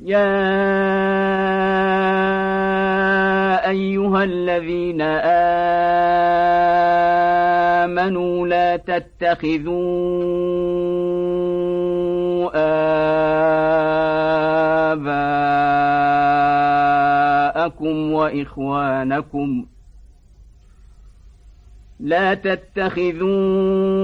يا أيها الذين آمنوا لا تتخذوا آباءكم وإخوانكم لا تتخذوا